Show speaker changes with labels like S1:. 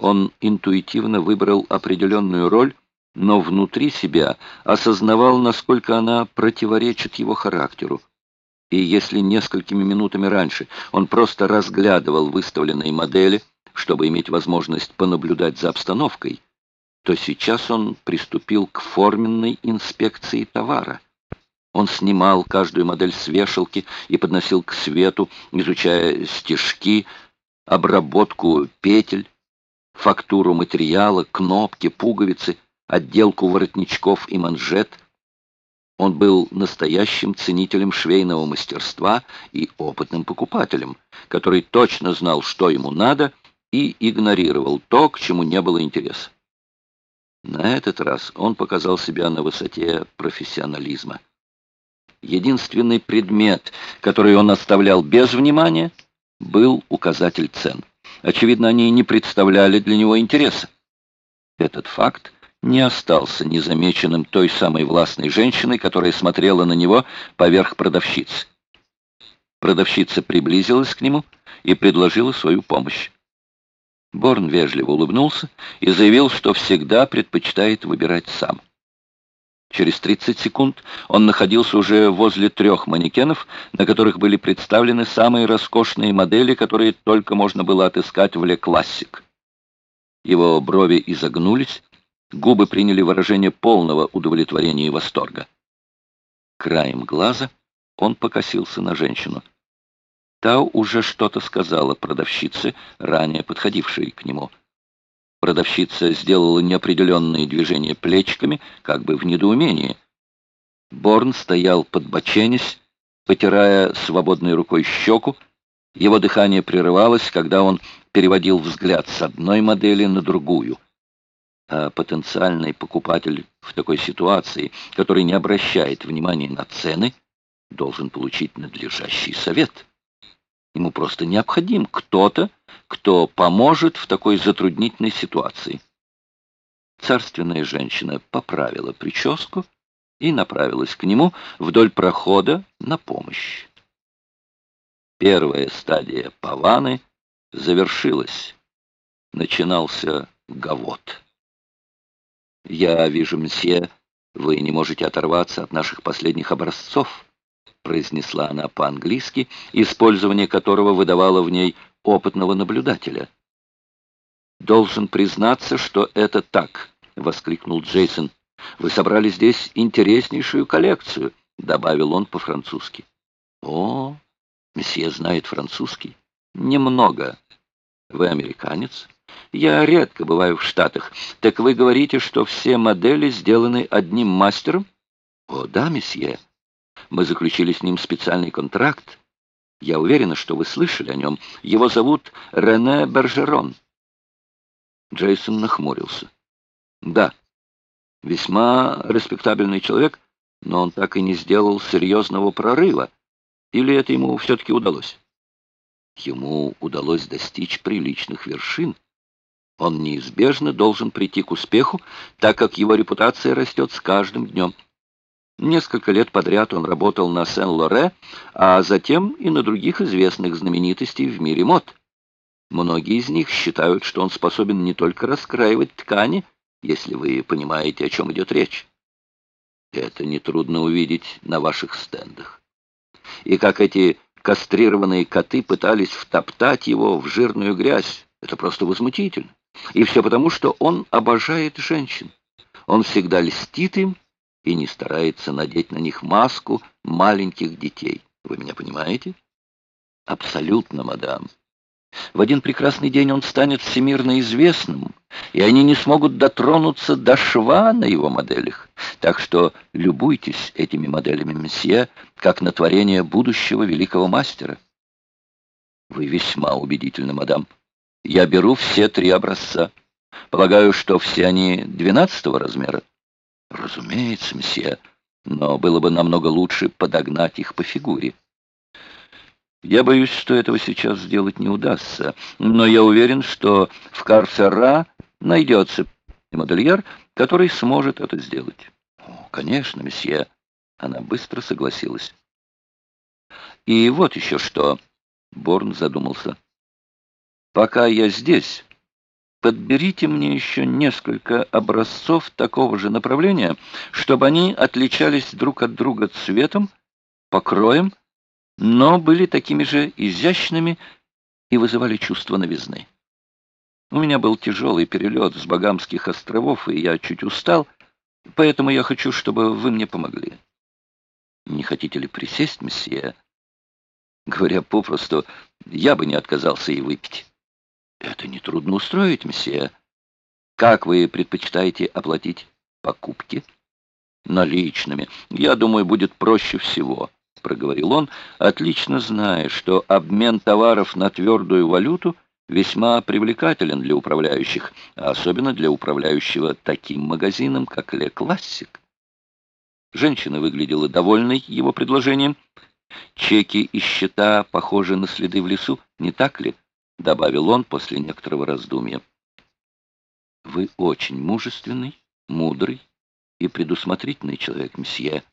S1: Он интуитивно выбрал определенную роль, но внутри себя осознавал, насколько она противоречит его характеру. И если несколькими минутами раньше он просто разглядывал выставленные модели, чтобы иметь возможность понаблюдать за обстановкой, то сейчас он приступил к форменной инспекции товара. Он снимал каждую модель с вешалки и подносил к свету, изучая стежки, обработку петель, фактуру материала, кнопки, пуговицы, отделку воротничков и манжет. Он был настоящим ценителем швейного мастерства и опытным покупателем, который точно знал, что ему надо, и игнорировал то, к чему не было интереса. На этот раз он показал себя на высоте профессионализма. Единственный предмет, который он оставлял без внимания, был указатель цен. Очевидно, они не представляли для него интереса. Этот факт не остался незамеченным той самой властной женщиной, которая смотрела на него поверх продавщицы. Продавщица приблизилась к нему и предложила свою помощь. Борн вежливо улыбнулся и заявил, что всегда предпочитает выбирать сам. Через 30 секунд он находился уже возле трех манекенов, на которых были представлены самые роскошные модели, которые только можно было отыскать в Ле Классик. Его брови изогнулись, губы приняли выражение полного удовлетворения и восторга. Краем глаза он покосился на женщину. Та уже что-то сказала продавщице, ранее подходившей к нему. Продавщица сделала неопределенные движения плечиками, как бы в недоумении. Борн стоял подбоченясь, потирая свободной рукой щеку. Его дыхание прерывалось, когда он переводил взгляд с одной модели на другую. А потенциальный покупатель в такой ситуации, который не обращает внимания на цены, должен получить надлежащий совет. Ему просто необходим кто-то, кто поможет в такой затруднительной ситуации. Царственная женщина поправила прическу и направилась к нему вдоль прохода на помощь. Первая стадия паваны завершилась. Начинался гавот. «Я вижу, мсье, вы не можете оторваться от наших последних образцов», произнесла она по-английски, использование которого выдавало в ней опытного наблюдателя. «Должен признаться, что это так», — воскликнул Джейсон. «Вы собрали здесь интереснейшую коллекцию», — добавил он по-французски. «О, месье знает французский?» «Немного. Вы американец?» «Я редко бываю в Штатах. Так вы говорите, что все модели сделаны одним мастером?» «О, да, месье. Мы заключили с ним специальный контракт. Я уверена, что вы слышали о нем. Его зовут Рене Бержерон. Джейсон нахмурился. Да, весьма респектабельный человек, но он так и не сделал серьезного прорыва. Или это ему все-таки удалось? Ему удалось достичь приличных вершин. Он неизбежно должен прийти к успеху, так как его репутация растет с каждым днем. Несколько лет подряд он работал на Сен-Лоре, а затем и на других известных знаменитостей в мире мод. Многие из них считают, что он способен не только раскраивать ткани, если вы понимаете, о чем идет речь. Это нетрудно увидеть на ваших стендах. И как эти кастрированные коты пытались втоптать его в жирную грязь, это просто возмутительно. И все потому, что он обожает женщин. Он всегда льстит им, и не старается надеть на них маску маленьких детей. Вы меня понимаете? Абсолютно, мадам. В один прекрасный день он станет всемирно известным, и они не смогут дотронуться до шва на его моделях. Так что любуйтесь этими моделями, месье, как на творение будущего великого мастера. Вы весьма убедительны, мадам. Я беру все три образца. Полагаю, что все они двенадцатого размера. Разумеется, месье, но было бы намного лучше подогнать их по фигуре. Я боюсь, что этого сейчас сделать не удастся, но я уверен, что в Карфера найдется модельер, который сможет это сделать. О, конечно, месье. Она быстро согласилась. И вот еще что. Борн задумался. Пока я здесь, Подберите мне еще несколько образцов такого же направления, чтобы они отличались друг от друга цветом, покроем, но были такими же изящными и вызывали чувство новизны. У меня был тяжелый перелет с Багамских островов, и я чуть устал, поэтому я хочу, чтобы вы мне помогли. Не хотите ли присесть, месье? Говоря попросту, я бы не отказался и выпить. Это нетрудно устроить, месье. Как вы предпочитаете оплатить покупки? Наличными. Я думаю, будет проще всего, проговорил он, отлично зная, что обмен товаров на твердую валюту весьма привлекателен для управляющих, а особенно для управляющего таким магазином, как Ле Классик. Женщина выглядела довольной его предложением. Чеки и счета похожи на следы в лесу, не так ли? — добавил он после некоторого раздумья. «Вы очень мужественный, мудрый и предусмотрительный человек, месье»,